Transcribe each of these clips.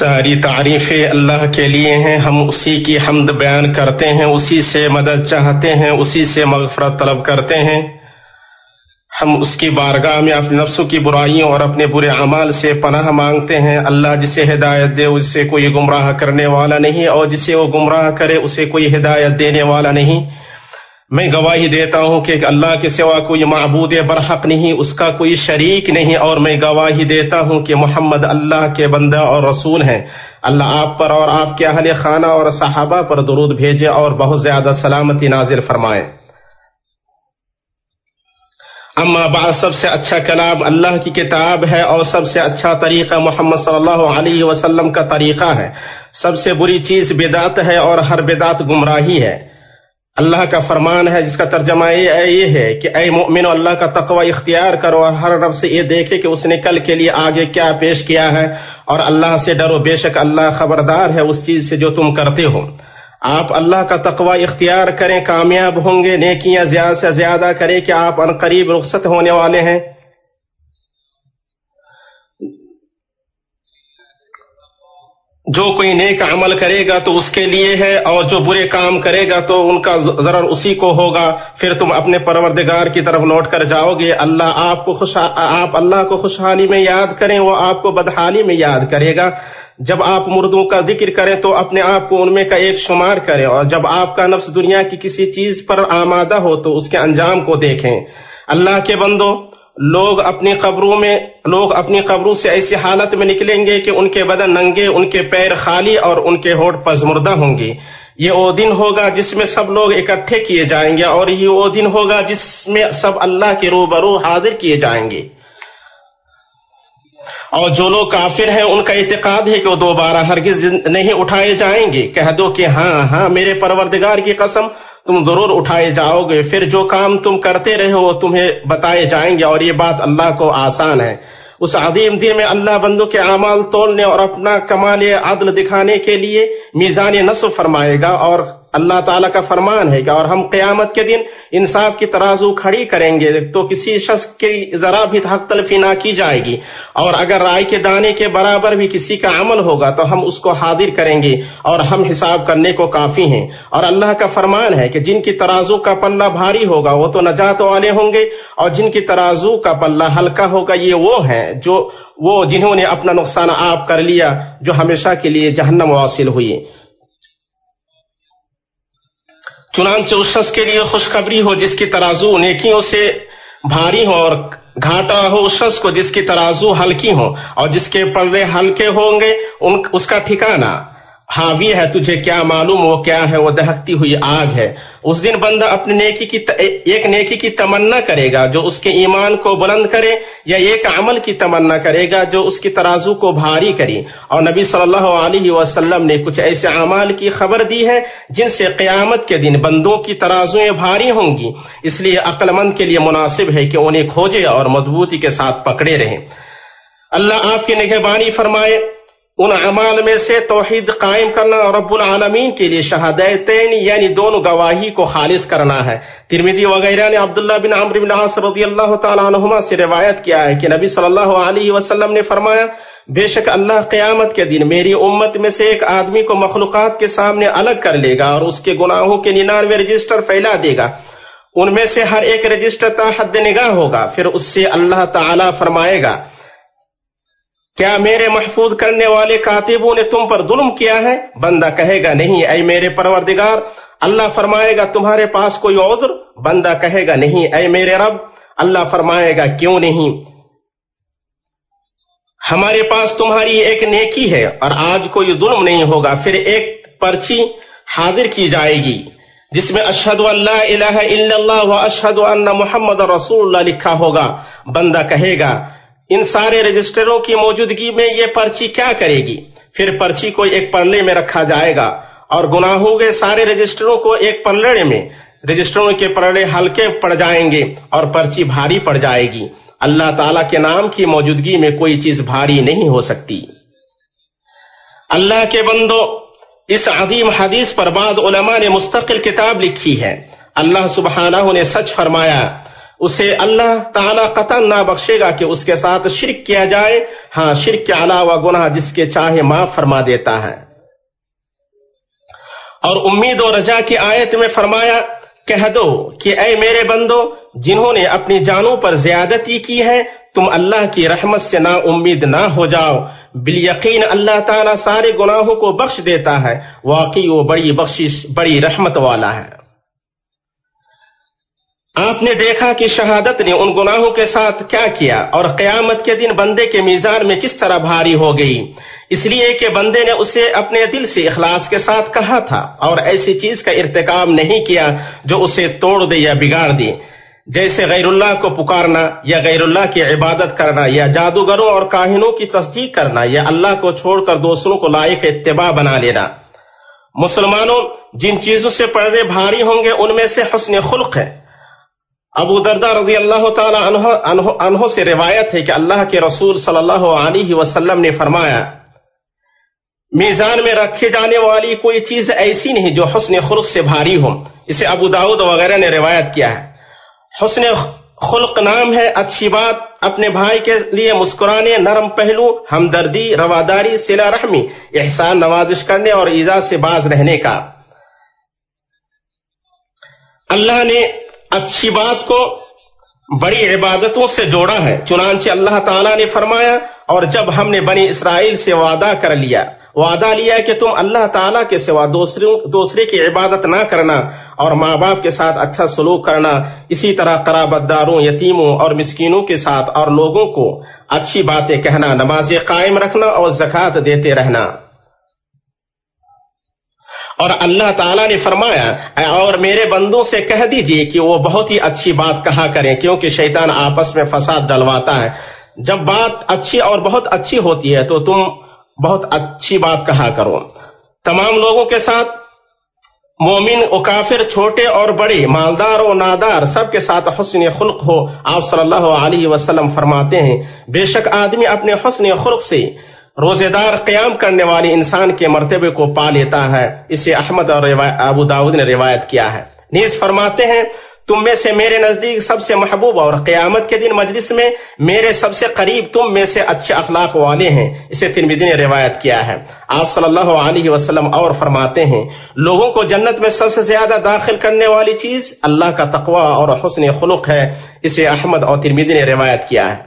ساری تعریفیں اللہ کے لیے ہیں، ہم اسی کی حمد بیان کرتے ہیں، اسی سے مدد چاہتے ہیں، اسی سے مغفرت طلب کرتے ہیں۔ ہم اس کی بارگاہ میں اپنے نفسوں کی برائیوں اور اپنے برے اعمال سے پناہ مانگتے ہیں۔ اللہ جسے ہدایت دے، اسے کوئی گمراہ کرنے والا نہیں اور جسے وہ گمراہ کرے، اسے کوئی ہدایت دینے والا نہیں۔ میں گواہی دیتا ہوں کہ اللہ کے سوا کوئی معبود برحق نہیں، اس کا کوئی شریک نہیں، اور میں گواہی دیتا ہوں کہ محمد اللہ کے بندہ اور رسول ہیں۔ اللہ آپ پر اور آپ کے اہل خانہ اور صحابہ پر درود بھیجے اور بہت زیادہ سلامتی نازل فرمائے۔ اما بعد، سب سے اچھا کلام اللہ کی کتاب ہے اور سب سے اچھا طریقہ محمد صلی اللہ علیہ وسلم کا طریقہ ہے۔ سب سے بری چیز بدعت ہے اور ہر بدعت گمراہی ہے۔ اللہ کا فرمان ہے، جس کا ترجمہ یہ ہے کہ اے مؤمن اللہ کا تقوی اختیار کرو اور ہر رب سے یہ دیکھے کہ اس نے کل کے لیے آگے کیا پیش کیا ہے اور اللہ سے ڈرو۔ بے شک اللہ خبردار ہے اس چیز سے جو تم کرتے ہو۔ آپ اللہ کا تقوی اختیار کریں، کامیاب ہوں گے، نیکیاں زیادہ سے زیادہ کریں کہ آپ ان قریب رخصت ہونے والے ہیں۔ جو کوئی نیک عمل کرے گا تو اس کے لیے ہے، اور جو برے کام کرے گا تو ان کا ضرر اسی کو ہوگا۔ پھر تم اپنے پروردگار کی طرف لوٹ کر جاؤ گے۔ اللہ آپ کو خوش آپ اللہ کو خوشحالی میں یاد کریں، وہ آپ کو بدحالی میں یاد کرے گا۔ جب آپ مردوں کا ذکر کریں تو اپنے آپ کو ان میں کا ایک شمار کریں، اور جب آپ کا نفس دنیا کی کسی چیز پر آمادہ ہو تو اس کے انجام کو دیکھیں۔ اللہ کے بندوں لوگ اپنی قبروں میں، لوگ اپنی قبروں سے ایسی حالت میں نکلیں گے کہ ان کے بدن ننگے، ان کے پیر خالی اور ان کے ہوٹ پزمردہ ہوں گے۔ یہ وہ دن ہوگا جس میں سب لوگ اکٹھے کیے جائیں گے اور یہ وہ دن ہوگا جس میں سب اللہ کے روبرو حاضر کیے جائیں گے۔ اور جو لوگ کافر ہیں، ان کا اعتقاد ہے کہ وہ دوبارہ ہرگز نہیں اٹھائے جائیں گے۔ کہہ دو کہ ہاں ہاں میرے پروردگار کی قسم تم ضرور اٹھائے جاؤ گے۔ پھر جو کام تم کرتے رہے وہ تمہیں بتائے جائیں گے اور یہ بات اللہ کو آسان ہے۔ اس عظیم دن میں اللہ بندوں کے اعمال تولنے اور اپنا کمال عدل دکھانے کے لیے میزان نصف فرمائے گا اور اللہ تعالیٰ کا فرمان ہے کہ اور ہم قیامت کے دن انصاف کی ترازو کھڑی کریں گے، تو کسی شخص کی ذرا بھی حق تلفی نہ کی جائے گی۔ اور اگر رائے کے دانے کے برابر بھی کسی کا عمل ہوگا، تو ہم اس کو حاضر کریں گے اور ہم حساب کرنے کو کافی ہیں۔ اور اللہ کا فرمان ہے کہ جن کی ترازو کا پلہ بھاری ہوگا، وہ تو نجات والے ہوں گے۔ اور جن کی ترازو کا پلہ ہلکا ہوگا، یہ وہ ہیں جو وہ جنہوں نے اپنا نقصان آپ کر لیا، جو ہمیشہ کے لیے جہنم واصل ہوئی چنانچہ اس شخص کے لیے خوشخبری ہو جس کی ترازو نیکیوں سے بھاری ہو اور گھاٹا ہو اس شخص کو جس کی ترازو ہلکی ہو اور جس کے پلے ہلکے ہوں گے، ان اس کا ٹھکانہ۔ ہاں، حاوی ہے تجھے کیا معلوم وہ کیا ہے؟ وہ دہکتی ہوئی آگ ہے۔ اس دن بندہ اپنے نیکی کی ت... ایک نیکی کی تمنا کرے گا، جو اس کے ایمان کو بلند کرے، یا ایک عمل کی تمنا کرے گا، جو اس کی ترازو کو بھاری کرے۔ اور نبی صلی اللہ علیہ وسلم نے کچھ ایسے اعمال کی خبر دی ہے، جن سے قیامت کے دن بندوں کی ترازویں بھاری ہوں گی۔ اس لیے عقل مند کے لیے مناسب ہے کہ انہیں کھوجے اور مضبوطی کے ساتھ پکڑے رہیں۔ اللہ آپ کی نگہبانی فرمائے ان اعمال میں سے توحید قائم کرنا اور رب العالمین کے لیے شہادتین یعنی دونوں گواہی کو خالص کرنا ہے۔ ترمیدی وغیرہ نے عبداللہ بن عمر بن عاص رضی اللہ تعالی عنہما سے روایت کیا ہے کہ نبی صلی اللہ علیہ وسلم نے فرمایا، بے شک اللہ قیامت کے دن میری امت میں سے ایک آدمی کو مخلوقات کے سامنے الگ کر لے گا اور اس کے گناہوں کے ننانوے رجسٹر پھیلا دے گا۔ ان میں سے ہر ایک رجسٹر تا حد نگاہ ہوگا، پھر اس سے اللہ تعالی فرمائے گا۔ کیا میرے محفوظ کرنے والے کاتبوں نے تم پر ظلم کیا ہے؟ بندہ کہے گا نہیں، اے میرے پروردگار، اللہ فرمائے گا تمہارے پاس کوئی عذر؟ بندہ کہے گا نہیں، اے میرے رب، اللہ فرمائے گا کیوں نہیں؟ ہمارے پاس تمہاری ایک نیکی ہے اور آج کوئی ظلم نہیں ہوگا، پھر ایک پرچی حاضر کی جائے گی، جس میں اشہد اللہ الہ الا اللہ و اشہد ان محمد رسول اللہ لکھا ہوگا۔ بندہ کہے گا ان سارے رجسٹروں کی موجودگی میں یہ پرچی کیا کرے گی؟ پھر پرچی کو ایک پلڑے میں رکھا جائے گا اور گناہوں کے سارے رجسٹروں کو ایک پلڑے میں۔ رجسٹروں کے پلڑے ہلکے پڑ جائیں گے اور پرچی بھاری پڑ جائے گی۔ اللہ تعالی کے نام کی موجودگی میں کوئی چیز بھاری نہیں ہو سکتی۔ اللہ کے بندو، اس عظیم حدیث پر بعد علماء نے مستقل کتاب لکھی ہے۔ اللہ سبحانہ نے سچ فرمایا اسے اللہ تعالی قطن نہ بخشے گا کہ اس کے ساتھ شرک کیا جائے۔ ہاں شرک کے علاوہ گناہ جس کے چاہے معاف فرما دیتا ہے۔ اور امید و رجا کی آیت میں فرمایا، کہہ دو کہ اے میرے بندو، جنہوں نے اپنی جانوں پر زیادتی کی ہے، تم اللہ کی رحمت سے نا امید نہ ہو جاؤ۔ بال یقین اللہ تعالیٰ سارے گناہوں کو بخش دیتا ہے۔ واقعی وہ بڑی بخشش، بڑی رحمت والا ہے۔ آپ نے دیکھا کہ شہادت نے ان گناہوں کے ساتھ کیا کیا اور قیامت کے دن بندے کے میزان میں کس طرح بھاری ہو گئی۔ اس لیے کہ بندے نے اسے اپنے دل سے اخلاص کے ساتھ کہا تھا اور ایسی چیز کا ارتکاب نہیں کیا جو اسے توڑ دے یا بگاڑ دے۔ جیسے غیر اللہ کو پکارنا یا غیر اللہ کی عبادت کرنا یا جادوگروں اور کاہنوں کی تصدیق کرنا یا اللہ کو چھوڑ کر دوسروں کو لائق اتباع بنا لینا۔ مسلمانوں، جن چیزوں سے پردے بھاری ہوں گے ان میں سے حسن خلق ہے۔ ابو دردہ رضی اللہ تعالی عنہ, عنہ سے روایت ہے کہ اللہ کے رسول صلی اللہ علیہ وسلم نے فرمایا میزان میں رکھے جانے والی کوئی چیز ایسی نہیں جو حسن خلق سے بھاری ہو۔ اسے ابو داود وغیرہ نے روایت کیا ہے۔ حسن خلق نام ہے اچھی بات۔ اپنے بھائی کے لیے مسکرانے نرم پہلو ہمدردی رواداری سلا رحمی احسان نوازش کرنے اور ایزا سے باز رہنے کا۔ اللہ نے اچھی بات کو بڑی عبادتوں سے جوڑا ہے۔ چنانچہ اللہ تعالیٰ نے فرمایا، اور جب ہم نے بنی اسرائیل سے وعدہ کر لیا، وعدہ لیا کہ تم اللہ تعالیٰ کے سوا دوسرے کی عبادت نہ کرنا، اور ماں باپ کے ساتھ اچھا سلوک کرنا، اسی طرح قرابت داروں، یتیموں اور مسکینوں کے ساتھ اور لوگوں کو اچھی باتیں کہنا نماز قائم رکھنا اور زکوٰۃ دیتے رہنا۔ اور اللہ تعالیٰ نے فرمایا اور میرے بندوں سے کہہ دیجیے کہ وہ بہت ہی اچھی بات کہا کریں کیونکہ شیطان آپس میں فساد ڈلواتا ہے۔ جب بات اچھی اور بہت اچھی ہوتی ہے تو تم بہت اچھی بات کہا کرو۔ تمام لوگوں کے ساتھ مومن و کافر چھوٹے اور بڑے، مالدار و نادار، سب کے ساتھ حسن خلق ہو۔ آپ صلی اللہ علیہ وسلم فرماتے ہیں، بے شک آدمی اپنے حسن خلق سے روزے دار قیام کرنے والے انسان کے مرتبے کو پا لیتا ہے۔ اسے احمد اور ابو داود نے روایت کیا ہے۔ نیز فرماتے ہیں، تم میں سے میرے نزدیک سب سے محبوب اور قیامت کے دن مجلس میں میرے سب سے قریب تم میں سے اچھے اخلاق والے ہیں۔ اسے ترمیدی نے روایت کیا ہے۔ آپ صلی اللہ علیہ وسلم اور فرماتے ہیں، لوگوں کو جنت میں سب سے زیادہ داخل کرنے والی چیز اللہ کا تقوی اور حسن خلق ہے۔ اسے احمد اور ترمیدی نے روایت کیا ہے۔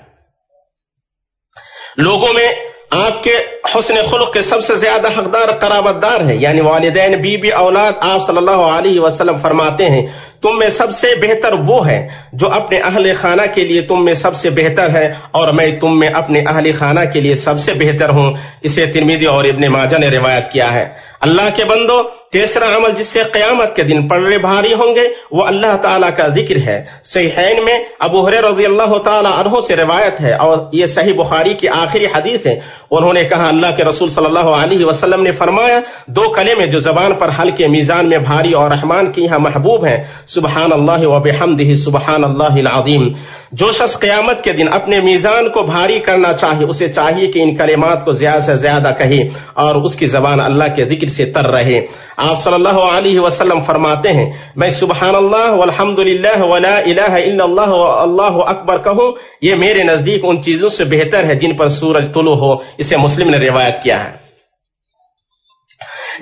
لوگوں میں آپ کے حسن خلق کے سب سے زیادہ حقدار قرابت دار ہیں یعنی والدین بی بی اولاد، آپ صلی اللہ علیہ وسلم فرماتے ہیں، تم میں سب سے بہتر وہ ہے جو اپنے اہل خانہ کے لیے تم میں سب سے بہتر ہے اور میں تم میں اپنے اہل خانہ کے لیے سب سے بہتر ہوں، اسے ترمیدی اور ابن ماجہ نے روایت کیا ہے۔ اللہ کے بندو، تیسرا عمل جس سے قیامت کے دن پڑے بھاری ہوں گے، وہ اللہ تعالیٰ کا ذکر ہے۔ صحیحین میں ابو حر رضی اللہ تعالیٰ عنہ سے روایت ہے اور یہ صحیح بخاری کی آخری حدیث ہے۔ انہوں نے کہا، اللہ کے رسول صلی اللہ علیہ وسلم نے فرمایا، دو کلے میں جو زبان پر ہلکے میزان میں بھاری اور رحمان کی یہاں محبوب ہیں، سبحان اللہ و بحمدہ سبحان اللہ العظیم جو شخص قیامت کے دن اپنے میزان کو بھاری کرنا چاہے، اسے چاہیے کہ ان کلمات کو زیادہ سے زیادہ کہے اور اس کی زبان اللہ کے ذکر سے تر رہے۔ آپ صلی اللہ علیہ وسلم فرماتے ہیں، میں سبحان اللہ والحمد للہ ولا الہ الا اللہ اللہ اکبر کہوں، یہ میرے نزدیک ان چیزوں سے بہتر ہے جن پر سورج طلوع ہو، اسے مسلم نے روایت کیا ہے۔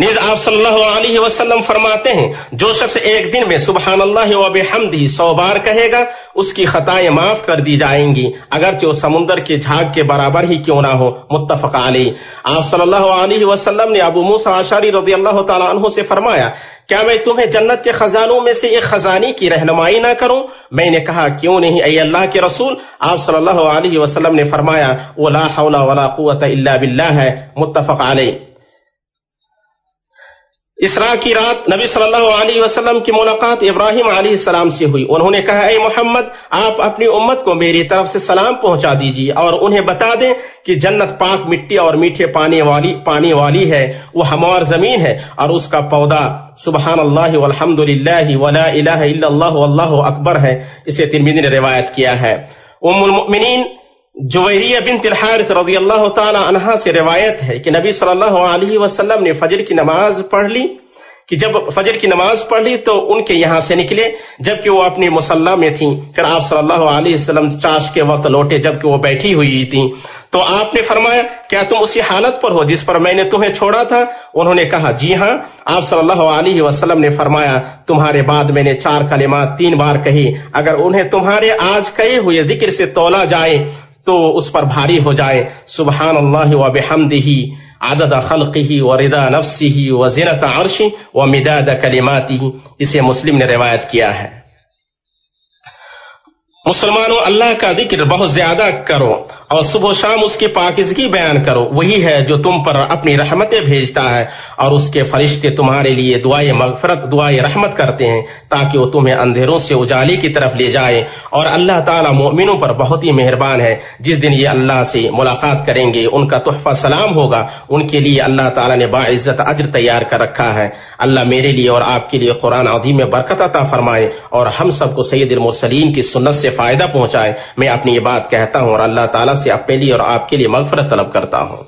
نیز آپ صلی اللہ علیہ وسلم فرماتے ہیں، جو شخص ایک دن میں سبحان اللہ و بحمدی سو بار کہے گا، اس کی خطائیں معاف کر دی جائیں گی، اگرچہ وہ سمندر کے جھاگ کے برابر ہی کیوں نہ ہو، متفق علی آپ صلی اللہ علیہ وسلم نے ابو موسا آشاری رضی اللہ تعالیٰ عنہ سے فرمایا، کیا میں تمہیں جنت کے خزانوں میں سے ایک خزانی کی رہنمائی نہ کروں؟ میں نے کہا، کیوں نہیں، اے اللہ کے رسول؟ آپ صلی اللہ علیہ وسلم نے فرمایا وہ لا حول ولا قوت الا باللہ ہے، متفق علیہ۔ اسرا کی رات نبی صلی اللہ علیہ وسلم کی ملاقات ابراہیم علیہ السلام سے ہوئی۔ انہوں نے کہا، اے محمد، آپ اپنی امت کو میری طرف سے سلام پہنچا دیجیے اور انہیں بتا دیں کہ جنت پاک مٹی اور میٹھے پانی والی پانی والی ہے، وہ ہموار زمین ہے اور اس کا پودا سبحان اللہ والحمد للہ ولا الہ الا اللہ واللہ اکبر ہے۔ اسے ترمیدی نے روایت کیا ہے۔ ام المؤمنین جویریہ بنت الحارث رضی اللہ تعالی عنہا سے روایت ہے کہ نبی صلی اللہ علیہ وسلم نے فجر کی نماز پڑھ لی، کہ جب فجر کی نماز پڑھ لی تو ان کے یہاں سے نکلے، جبکہ وہ اپنی مسلح میں تھیں۔ پھر آپ صلی اللہ علیہ وسلم چاش کے وقت لوٹے جبکہ وہ بیٹھی ہوئی تھیں۔ تو آپ نے فرمایا، کیا تم اسی حالت پر ہو جس پر میں نے تمہیں چھوڑا تھا؟ انہوں نے کہا جی ہاں۔ آپ صلی اللہ علیہ وسلم نے فرمایا، تمہارے بعد میں نے چار کلمات تین بار کہی۔ اگر انہیں تمہارے آج کہے ہوئے ذکر سے تولا جائے تو اس پر بھاری ہو جائے۔ سبحان اللہ و بحمدہ عدد و زینت نفسه و عرشه ومداد ہی اسے مسلم نے روایت کیا ہے۔ مسلمانوں، اللہ کا ذکر بہت زیادہ کرو۔ اور صبح و شام اس کی پاکزگی بیان کرو۔ وہی ہے جو تم پر اپنی رحمتیں بھیجتا ہے اور اس کے فرشتے تمہارے لیے دعائیں مغفرت دعائیں رحمت کرتے ہیں تاکہ وہ تمہیں اندھیروں سے اجالی کی طرف لے جائے۔ اور اللہ تعالیٰ مومنوں پر بہت ہی مہربان ہے۔ جس دن یہ اللہ سے ملاقات کریں گے، ان کا تحفہ سلام ہوگا۔ ان کے لیے اللہ تعالیٰ نے باعزت اجر تیار کر رکھا ہے۔ اللہ میرے لیے اور آپ کے لیے قرآن عظیم میں برکت عطا فرمائے اور ہم سب کو سید المرسلین کی سنت سے فائدہ پہنچائے۔ میں اپنی یہ بات کہتا ہوں اور اللہ تعالیٰ سے اپنے لیے اور آپ کے لیے مغفرت طلب کرتا ہوں۔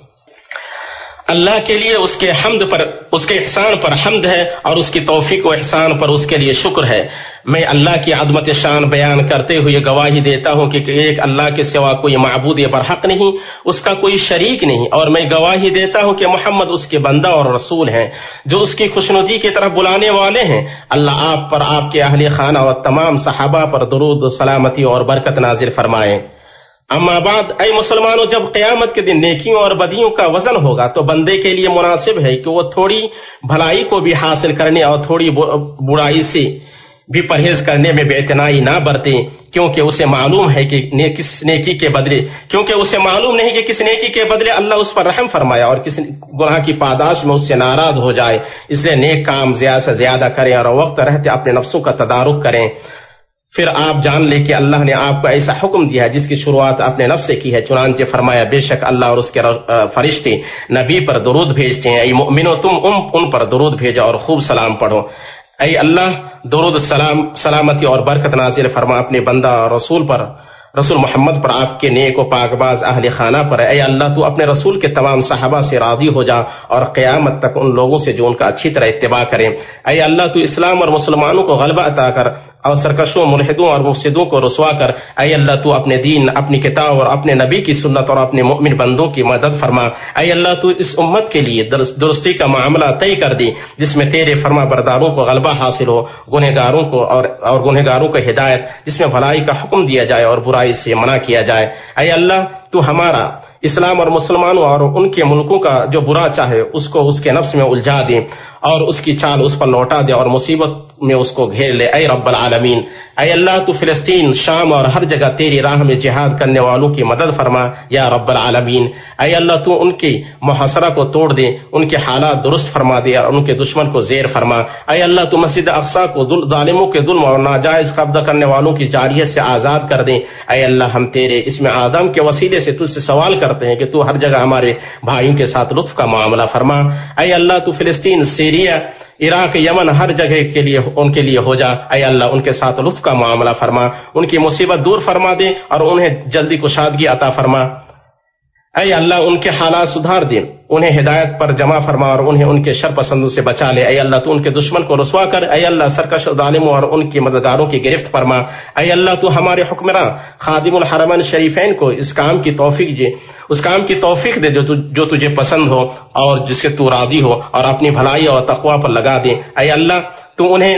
اللہ کے لیے اس کے حمد پر، اس کے احسان پر حمد ہے اور اس کی توفیق و احسان پر اس کے لیے شکر ہے۔ میں اللہ کی عدمت شان بیان کرتے ہوئے گواہی دیتا ہوں کہ ایک اللہ کے سوا کوئی معبود برحق نہیں، اس کا کوئی شریک نہیں۔ اور میں گواہی دیتا ہوں کہ محمد اس کے بندہ اور رسول ہیں، جو اس کی خوشنودی کی طرف بلانے والے ہیں۔ اللہ آپ پر، آپ کے اہل خانہ اور تمام صحابہ پر درود سلامتی اور برکت نازر فرمائیں اما بعد، اے مسلمانوں، جب قیامت کے دن نیکیوں اور بدیوں کا وزن ہوگا تو بندے کے لیے مناسب ہے کہ وہ تھوڑی بھلائی کو بھی حاصل کرنے اور تھوڑی برائی سے بھی پرہیز کرنے میں بے اتنائی نہ برتے کیونکہ اسے معلوم ہے کہ کس نیکی کے بدلے کیونکہ اسے معلوم نہیں کہ کس نیکی کے بدلے اللہ اس پر رحم فرمایا اور کس گناہ کی پاداش میں اس سے ناراض ہو جائے۔ اس لیے نیک کام زیادہ سے زیادہ کریں اور وقت رہتے اپنے نفسوں کا تدارک کریں۔ پھر آپ جان لے کہ اللہ نے آپ کو ایسا حکم دیا ہے جس کی شروعات اپنے نفس سے کی ہے، چنانچہ فرمایا، بے شک اللہ اور اس کے فرشتے نبی پر درود بھیجتے ہیں۔ اے مؤمنو، تم ان پر درود بھیجا اور خوب سلام پڑھو۔ اے اللہ، درود سلام، سلامتی اور برکت نازل فرما اپنے بندہ اور رسول پر، رسول محمد پر، آپ کے نیک و پاک باز اہل خانہ پر۔ اے اللہ، تو اپنے رسول کے تمام صحابہ سے راضی ہو جا اور قیامت تک ان لوگوں سے جو ان کا اچھی طرح اتباع کریں۔ اے اللہ، تو اسلام اور مسلمانوں کو غلبہ عطا کر۔ اور سرکشوں ملحدوں اور مفسدوں کو رسوا کر، اے اللہ، تو اپنے دین، اپنی کتاب اور اپنے نبی کی سنت اور اپنے مؤمن بندوں کی مدد فرما۔ اے اللہ، تو اس امت کے لیے درستی کا معاملہ طے کر دی، جس میں تیرے فرما برداروں کو غلبہ حاصل ہو، گنہگاروں کو اور اور گنہگاروں کو ہدایت، جس میں بھلائی کا حکم دیا جائے اور برائی سے منع کیا جائے۔ اے اللہ، تو ہمارا اسلام اور مسلمانوں اور ان کے ملکوں کا جو برا چاہے، اس کو اس کے نفس میں الجھا دیں اور اس کی چال اس پر لوٹا دے اور مصیبت میں اس کو گھیر لے۔ اے رب العالمین، اے اللہ، تو فلسطین، شام اور ہر جگہ تیری راہ میں جہاد کرنے والوں کی مدد فرما۔ یا رب العالمین، اے اللہ، تو ان کی محاصرہ کو توڑ دے، ان کے حالات درست فرما دے اور ان کے دشمن کو زیر فرما۔ اے اللہ، تو مسجد اقسا کو ظالموں کے ظلم اور ناجائز قبضہ کرنے والوں کی جاریت سے آزاد کر دیں اے اللہ، ہم تیرے اس میں آدم کے وسیلے سے تجھ سے سوال کرتے ہیں کہ تو ہر جگہ ہمارے بھائیوں کے ساتھ لطف کا معاملہ فرما۔ اے اللہ، تو فلسطین، سیریا عراق، یمن ہر جگہ کے لیے، ان کے لیے ہو جا۔ اے اللہ، ان کے ساتھ لطف کا معاملہ فرما۔ ان کی مصیبت دور فرما دے اور انہیں جلدی کشادگی عطا فرما۔ اے اللہ، ان کے حالات سدھار دے۔ انہیں ہدایت پر جمع فرما اور انہیں ان کے شر پسندوں سے بچا لے۔ اے اللہ تو ان کے دشمن کو رسوا کر۔ اے اللہ سرکش ظالموں اور ان کی مددگاروں کی گرفت فرما۔ اے اللہ تو ہمارے حکمراں خادم الحرمن شریفین کو اس کام کی توفیق دے۔ اس کام کی توفیق دے جو تجھے پسند ہو اور جس سے تو راضی ہو اور اپنی بھلائی اور تقوا پر لگا دے۔ اے اللہ تو انہیں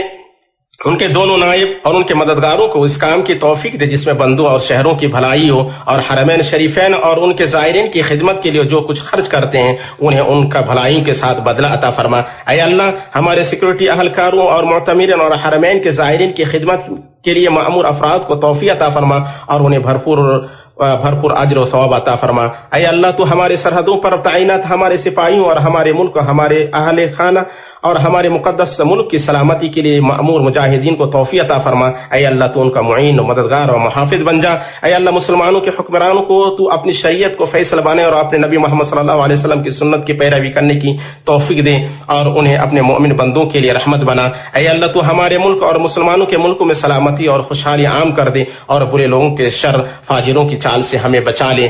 ان کے دونوں نائب اور ان کے مددگاروں کو اس کام کی توفیق دے جس میں بندو اور شہروں کی بھلائی ہو اور حرمین شریفین اور ان کے زائرین کی خدمت کے لیے جو کچھ خرچ کرتے ہیں، انہیں ان کا بھلائیوں کے ساتھ بدلہ عطا فرما۔ اے اللہ، ہمارے سیکورٹی اہلکاروں اور معتمرین اور حرمین کے زائرین کی خدمت کے لیے معمور افراد کو توفیع عطا فرما اور انہیں بھرپور بھرپور اجر و ثواب عطا فرما۔ اے اللہ، تو ہمارے سرحدوں پر تعینات، ہمارے سپاہیوں اور ہمارے ملک، ہمارے اہل خانہ اور ہمارے مقدس ملک کی سلامتی کے لیے معمور مجاہدین کو توفیع عطا فرما۔ اے اللہ تو ان کا معین و مددگار اور محافظ بن جا۔ اے اللہ مسلمانوں کے حکمرانوں کو تو اپنی شریعت کو فیصل بانے اور اپنے نبی محمد صلی اللہ علیہ وسلم کی سنت کی پیروی کرنے کی توفیق دے اور انہیں اپنے مومن بندوں کے لیے رحمت بنا۔ اے اللہ تو ہمارے ملک اور مسلمانوں کے ملکوں میں سلامتی اور خوشحالی عام کر دے اور برے لوگوں کے شر فاجروں کی چال سے ہمیں بچا لے۔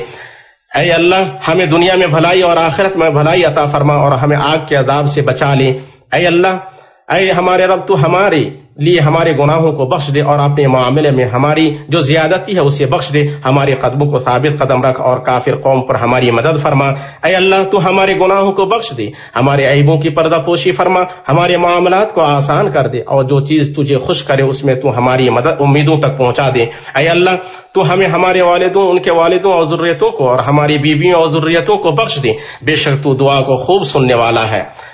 اے اللہ ہمیں دنیا میں بھلائی اور آخرت میں بھلائی عطا فرما اور ہمیں آگ کے عذاب سے بچا لے۔ اے اللہ، اے ہمارے رب، تو ہمارے لیے ہمارے گناہوں کو بخش دے اور اپنے معاملے میں ہماری جو زیادتی ہے اسے بخش دے، ہمارے قدموں کو ثابت قدم رکھ اور کافر قوم پر ہماری مدد فرما۔ اے اللہ، تو ہمارے گناہوں کو بخش دے، ہمارے عیبوں کی پردہ پوشی فرما، ہمارے معاملات کو آسان کر دے اور جو چیز تجھے خوش کرے اس میں تو ہماری مدد امیدوں تک پہنچا دے۔ اے اللہ، تو ہمیں ہمارے والدوں، ان کے والدوں اور ضروریتوں کو اور ہماری بیویوں اور ضروریتوں کو بخش دے۔ بے شک تو دعا کو خوب سننے والا ہے۔